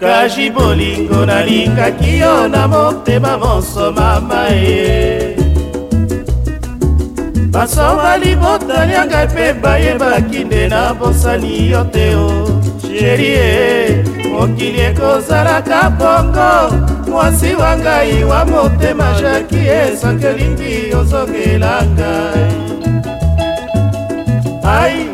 kasi bolingo nalingaki yo na motema monso mama ye basoma libotani yangai mpe bayebaki nde nabosani yo te o sheri e mokili ekozalaka bongo mwasi wa ngai wa motema jaki esankelingi ozongela ngai ai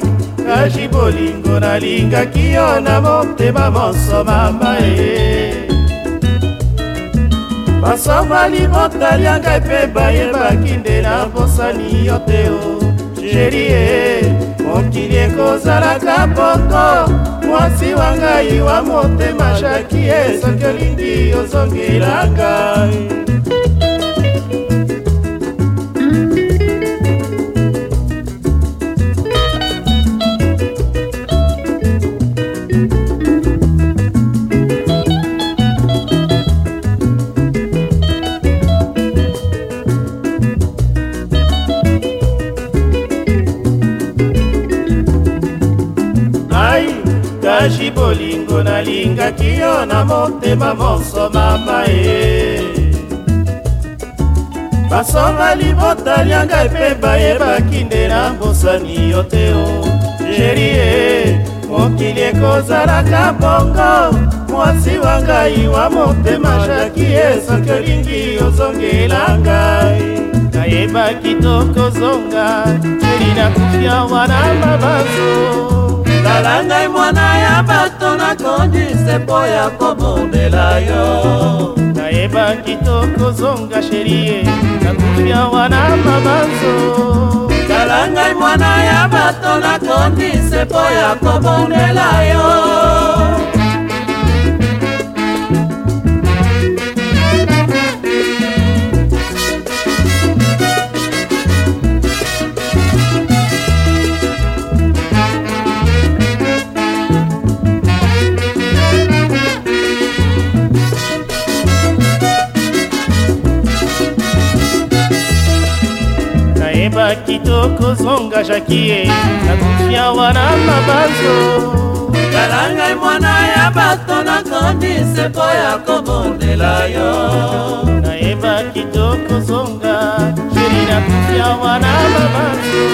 kasi bolingo nalingaki yo na motema monso mama e basomali motalia ngai mpe bayebaki nde na mposani yo te o sheri e mokili ekozalaka bongo mwasi wa ngai wa motema shaki e soki olingi ozongela ngai bolingo nalingaki yo na motema monso mama e basonga libota lianga mpe bayebaki nde na mbosani yo te o sheri e mokili ekozalaka bongo mwasi wa ngai wa motema jaki esoki olingi ozongela ngai nayeba kitokozonga eli nakufia wana mabazo tala ngai e mwana nakondise mpo ya kobondela yo nayebaki tokozonga sherie nakuya wana mabanzo tala ngai mwana ya bato nakondise mpo ya kobondela yo eza kitoko zonga jakie eh. nakufia wana mabanzo kala ngai e mwana ya bato nakandi sepo ya kobondela yo nayeba kitoko zonga sheri nakufia wana mabanzo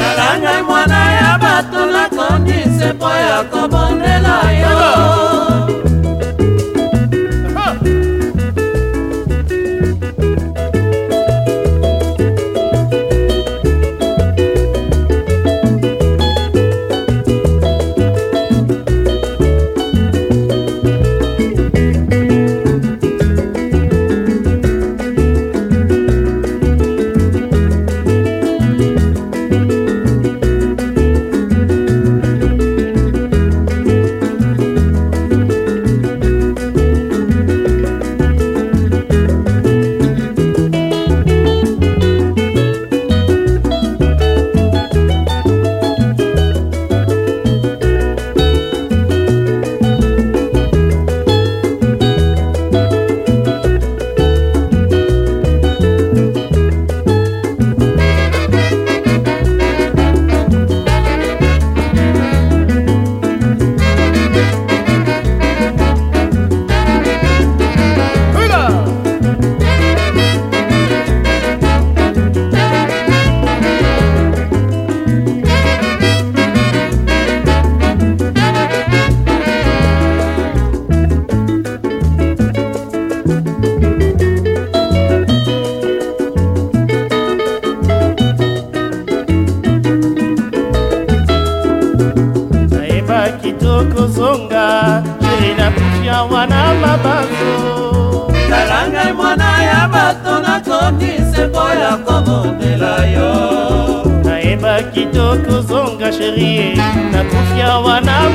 kala ngai e mwana ya bato nakandi sepo ya kobondela kitoko zonga sheri nakufi awa na mabanzo tala ngai mwana ya bato nakoki seko ya komondela yo nayeba kitoko zonga sheri nakufi awa na